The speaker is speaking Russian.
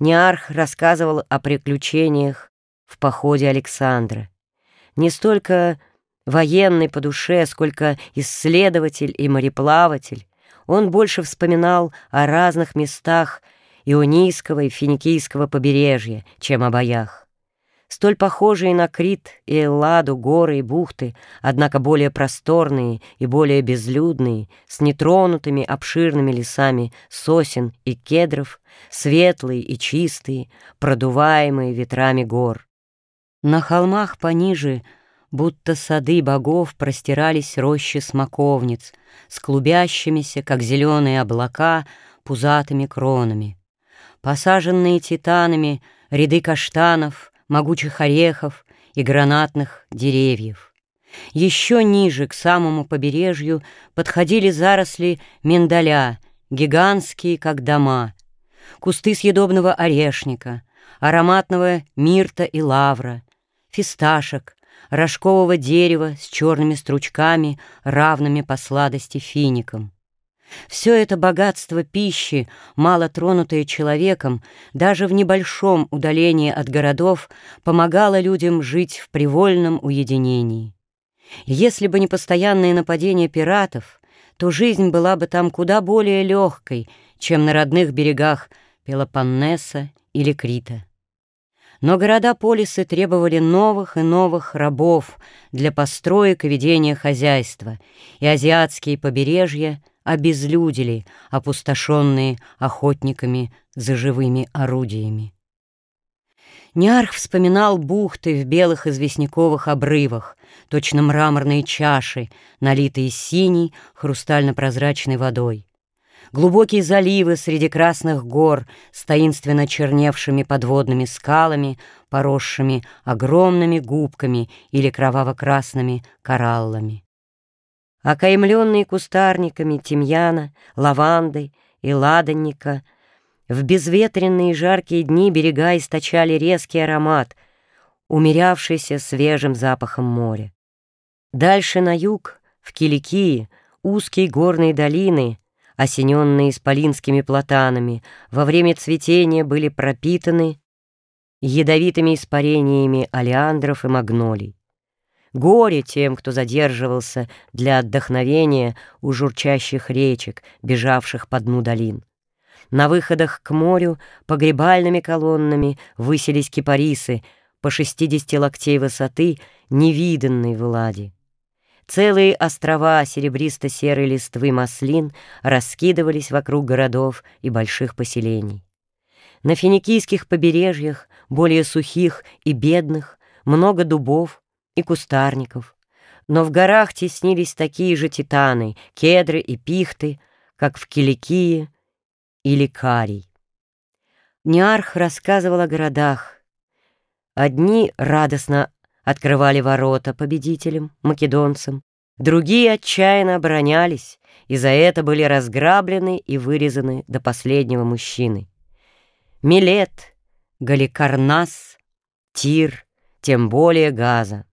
Неарх рассказывал о приключениях в походе Александра. Не столько военный по душе, сколько исследователь и мореплаватель, он больше вспоминал о разных местах Ионийского и Финикийского побережья, чем о боях. Столь похожие на Крит и Элладу горы и бухты, однако более просторные и более безлюдные, с нетронутыми обширными лесами сосен и кедров, светлые и чистые, продуваемые ветрами гор. На холмах пониже, будто сады богов, простирались рощи смоковниц с клубящимися, как зеленые облака, пузатыми кронами. Посаженные титанами ряды каштанов — могучих орехов и гранатных деревьев. Еще ниже, к самому побережью, подходили заросли миндаля, гигантские, как дома, кусты съедобного орешника, ароматного мирта и лавра, фисташек, рожкового дерева с черными стручками, равными по сладости финикам. Все это богатство пищи, мало тронутое человеком, даже в небольшом удалении от городов, помогало людям жить в привольном уединении. Если бы не постоянные нападения пиратов, то жизнь была бы там куда более легкой, чем на родных берегах Пелопоннеса или Крита. Но города-полисы требовали новых и новых рабов для построек и ведения хозяйства, и азиатские побережья обезлюдили, опустошенные охотниками за живыми орудиями. Ниарх вспоминал бухты в белых известняковых обрывах, точно мраморные чаши, налитые синей хрустально-прозрачной водой. Глубокие заливы среди красных гор с таинственно черневшими подводными скалами, поросшими огромными губками или кроваво-красными кораллами окаймленные кустарниками тимьяна, лаванды и ладанника. В безветренные жаркие дни берега источали резкий аромат, умерявшийся свежим запахом моря. Дальше на юг, в Киликии, узкие горные долины, осененные исполинскими платанами, во время цветения были пропитаны ядовитыми испарениями алиандров и магнолий. Горе тем, кто задерживался для отдохновения у журчащих речек, бежавших по дну долин. На выходах к морю погребальными колоннами высились кипарисы по 60 локтей высоты, невиданной в Эладе. Целые острова серебристо-серой листвы маслин раскидывались вокруг городов и больших поселений. На финикийских побережьях, более сухих и бедных, много дубов, и кустарников. Но в горах теснились такие же титаны, кедры и пихты, как в Киликии или Карий. Ниарх рассказывал о городах. Одни радостно открывали ворота победителям, македонцам, другие отчаянно оборонялись, и за это были разграблены и вырезаны до последнего мужчины. Милет, Галикарнас, Тир, тем более Газа.